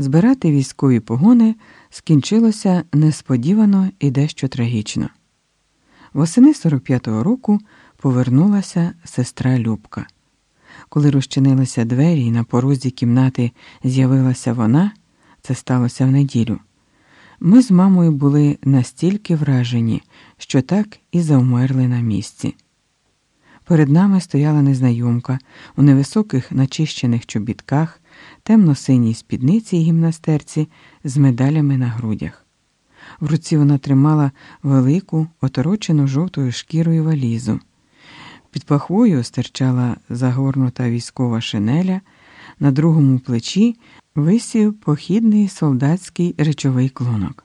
Збирати військові погони скінчилося несподівано і дещо трагічно. Восени 45-го року повернулася сестра Любка. Коли розчинилися двері і на порозі кімнати з'явилася вона, це сталося в неділю. Ми з мамою були настільки вражені, що так і завмерли на місці. Перед нами стояла незнайомка у невисоких начищених чобітках, темно-синій спідниці і гімнастерці з медалями на грудях. В руці вона тримала велику, оторочену жовтою шкірою валізу. Під пахвою стирчала загорнута військова шинеля, на другому плечі висів похідний солдатський речовий клонок.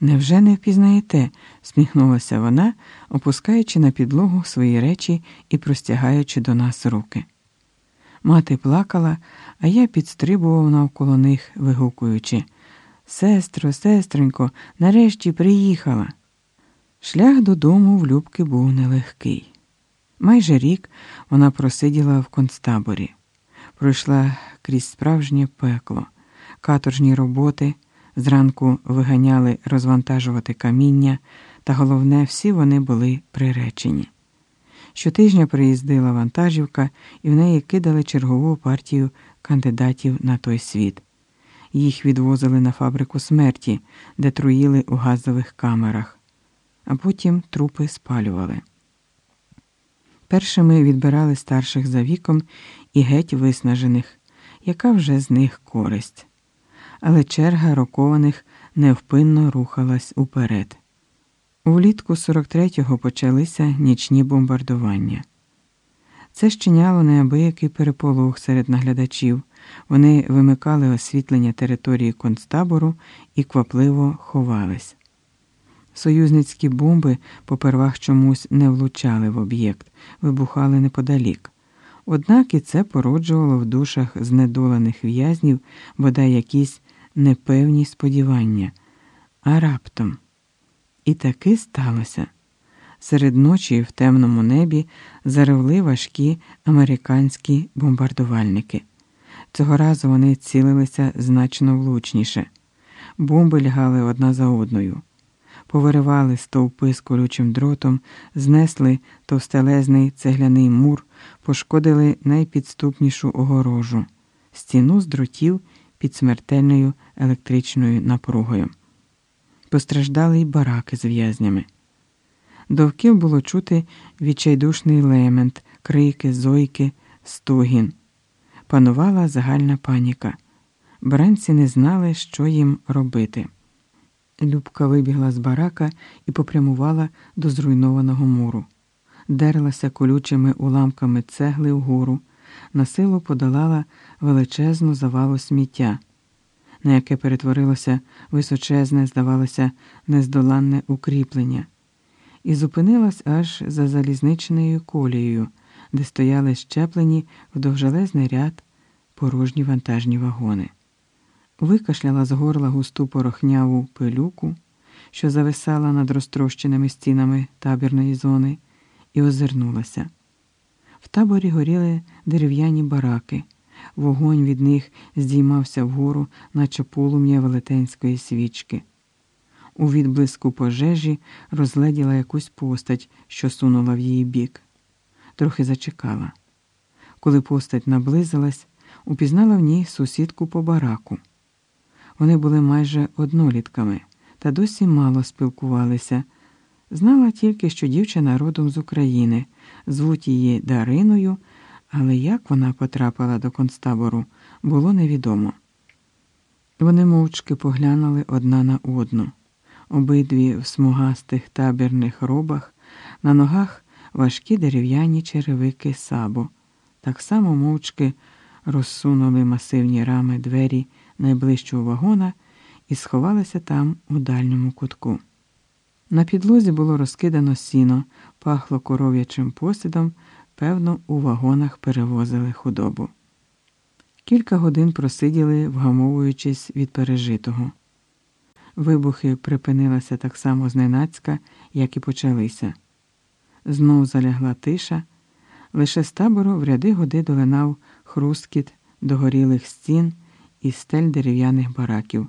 Невже не впізнаєте? сміхнулася вона, опускаючи на підлогу свої речі і простягаючи до нас руки. Мати плакала, а я підстрибував навколо них, вигукуючи Сестро, сестренько, нарешті приїхала. Шлях додому в Любки був нелегкий. Майже рік вона просиділа в концтаборі, пройшла крізь справжнє пекло, каторжні роботи. Зранку виганяли розвантажувати каміння, та головне, всі вони були приречені. Щотижня приїздила вантажівка, і в неї кидали чергову партію кандидатів на той світ. Їх відвозили на фабрику смерті, де труїли у газових камерах, а потім трупи спалювали. Першими відбирали старших за віком і геть виснажених, яка вже з них користь але черга рокованих невпинно рухалась уперед. Влітку 43-го почалися нічні бомбардування. Це щиняло неабиякий переполох серед наглядачів. Вони вимикали освітлення території концтабору і квапливо ховались. Союзницькі бомби попервах чомусь не влучали в об'єкт, вибухали неподалік. Однак і це породжувало в душах знедолених в'язнів бодай якісь непевні сподівання, а раптом. І таки сталося. Серед ночі в темному небі заревли важкі американські бомбардувальники. Цього разу вони цілилися значно влучніше. Бомби лягали одна за одною, повиривали стовпи з колючим дротом, знесли товстелезний цегляний мур, пошкодили найпідступнішу огорожу, стіну з дротів під смертельною електричною напругою. Постраждали й бараки з в'язнями. Довкіл було чути відчайдушний лемент, крики, зойки, стогін. Панувала загальна паніка. Бранці не знали, що їм робити. Любка вибігла з барака і попрямувала до зруйнованого муру, дерлася колючими уламками цегли вгору, на силу подолала величезну завалу сміття, на яке перетворилося височезне, здавалося, нездоланне укріплення, і зупинилась аж за залізничною колією, де стояли щеплені в довжелезний ряд порожні вантажні вагони. Викашляла з горла густу порохняву пилюку, що зависала над розтрощеними стінами табірної зони, і озирнулася. В таборі горіли дерев'яні бараки, вогонь від них здіймався вгору, наче полум'я велетенської свічки. У відблиску пожежі розледіла якусь постать, що сунула в її бік. Трохи зачекала. Коли постать наблизилась, упізнала в ній сусідку по бараку. Вони були майже однолітками та досі мало спілкувалися. Знала тільки, що дівчина родом з України, звуть її Дариною, але як вона потрапила до концтабору, було невідомо. Вони мовчки поглянули одна на одну, обидві в смугастих табірних робах, на ногах важкі дерев'яні черевики сабо, так само мовчки розсунули масивні рами двері найближчого вагона і сховалися там у дальньому кутку. На підлозі було розкидано сіно, пахло коров'ячим посидом, певно, у вагонах перевозили худобу. Кілька годин просиділи, вгамовуючись від пережитого. Вибухи припинилися так само зненацька, як і почалися. Знов залягла тиша, лише з табору в ряди годи долинав хрускіт догорілих стін із стель дерев'яних бараків.